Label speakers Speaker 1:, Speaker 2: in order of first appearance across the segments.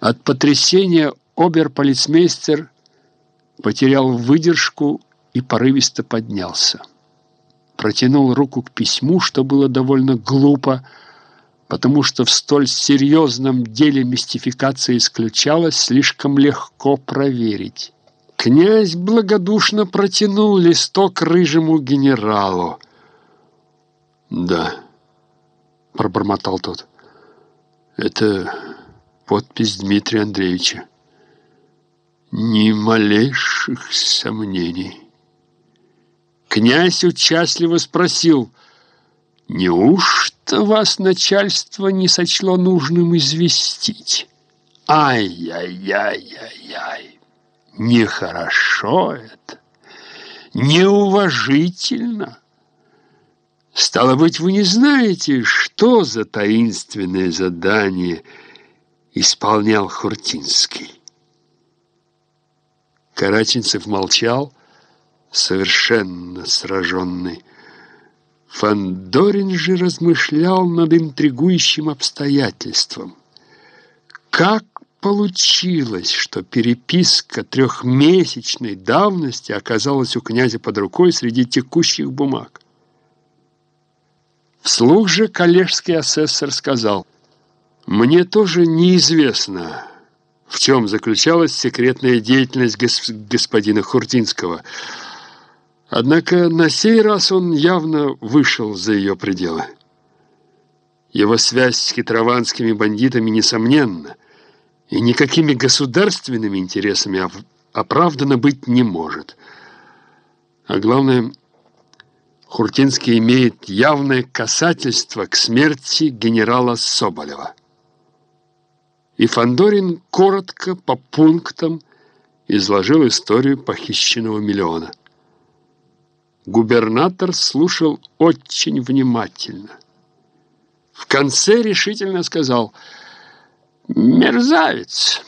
Speaker 1: От потрясения оберполицмейстер потерял выдержку и порывисто поднялся. Протянул руку к письму, что было довольно глупо, потому что в столь серьезном деле мистификация исключалась, слишком легко проверить. Князь благодушно протянул листок рыжему генералу.
Speaker 2: «Да», — пробормотал тот, — «это подпись Дмитрия Андреевича. Ни малейших сомнений».
Speaker 1: Князь участливо спросил, «Неужто вас начальство не сочло нужным известить?» «Ай-яй-яй-яй-яй! Нехорошо это! Неуважительно!» Стало быть, вы не знаете, что за таинственное задание исполнял Хуртинский. Караченцев молчал, совершенно сраженный. Фандорин же размышлял над интригующим обстоятельством. Как получилось, что переписка трехмесячной давности оказалась у князя под рукой среди текущих бумаг? Вслух же коллежский асессор сказал, «Мне тоже неизвестно, в чем заключалась секретная деятельность господина Хуртинского». Однако на сей раз он явно вышел за ее пределы. Его связь с хитрованскими бандитами несомненна, и никакими государственными интересами оправдано быть не может. А главное, Хуртинский имеет явное касательство к смерти генерала Соболева. И Фандорин коротко, по пунктам, изложил историю похищенного миллиона. Губернатор слушал очень внимательно. В конце решительно сказал «Мерзавец,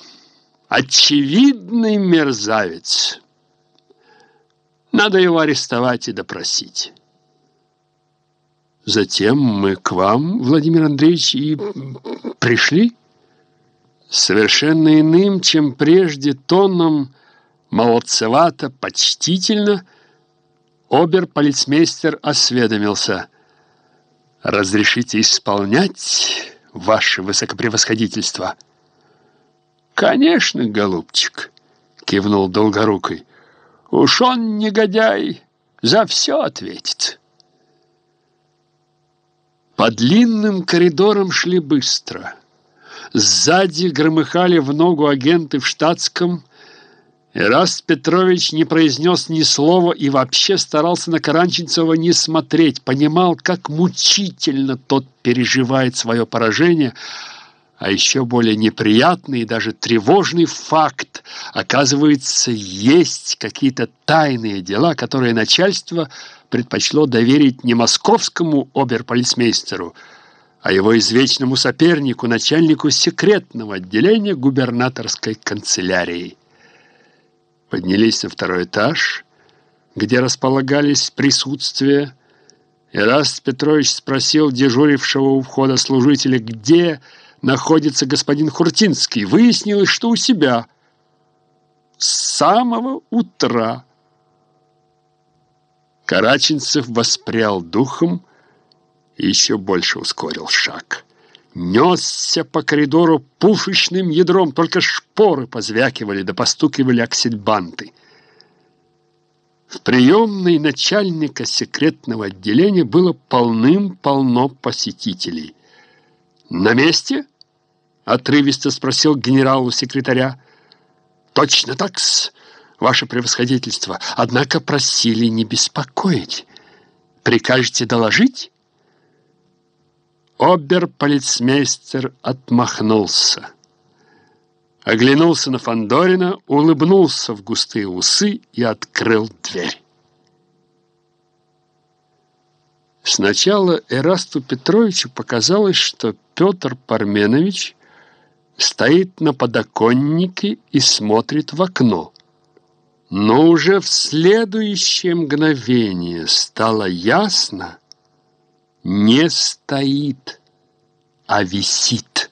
Speaker 1: очевидный мерзавец. Надо его арестовать и допросить». Затем мы к вам, Владимир Андреевич, и пришли совершенно иным, чем прежде, тоном молодцевато, почтительно – Обер-полицмейстер осведомился. «Разрешите исполнять ваше высокопревосходительство?» «Конечно, голубчик», — кивнул Долгорукой. «Уж он, негодяй, за все ответит». По длинным коридорам шли быстро. Сзади громыхали в ногу агенты в штатском, Эраст Петрович не произнес ни слова и вообще старался на Каранченцева не смотреть, понимал, как мучительно тот переживает свое поражение, а еще более неприятный и даже тревожный факт. Оказывается, есть какие-то тайные дела, которые начальство предпочло доверить не московскому оберполицмейстеру, а его извечному сопернику, начальнику секретного отделения губернаторской канцелярии поднялись на второй этаж, где располагались присутствия, и раз Петрович спросил дежурившего у входа служителя, где находится господин Хуртинский. Выяснилось, что у себя. С самого утра. Караченцев воспрял духом и еще больше ускорил шаг несся по коридору пушечным ядром, только шпоры позвякивали да постукивали аксельбанты. В приемной начальника секретного отделения было полным-полно посетителей. «На месте?» — отрывисто спросил генералу секретаря. «Точно так-с, ваше превосходительство, однако просили не беспокоить. Прикажете доложить?» Оберполицмейстер отмахнулся. Оглянулся на Фандорина, улыбнулся в густые усы и открыл дверь. Сначала Эрасту Петровичу показалось, что Петр Парменович стоит на подоконнике и смотрит в окно. Но уже в следующее мгновение стало ясно, не стоит, а висит.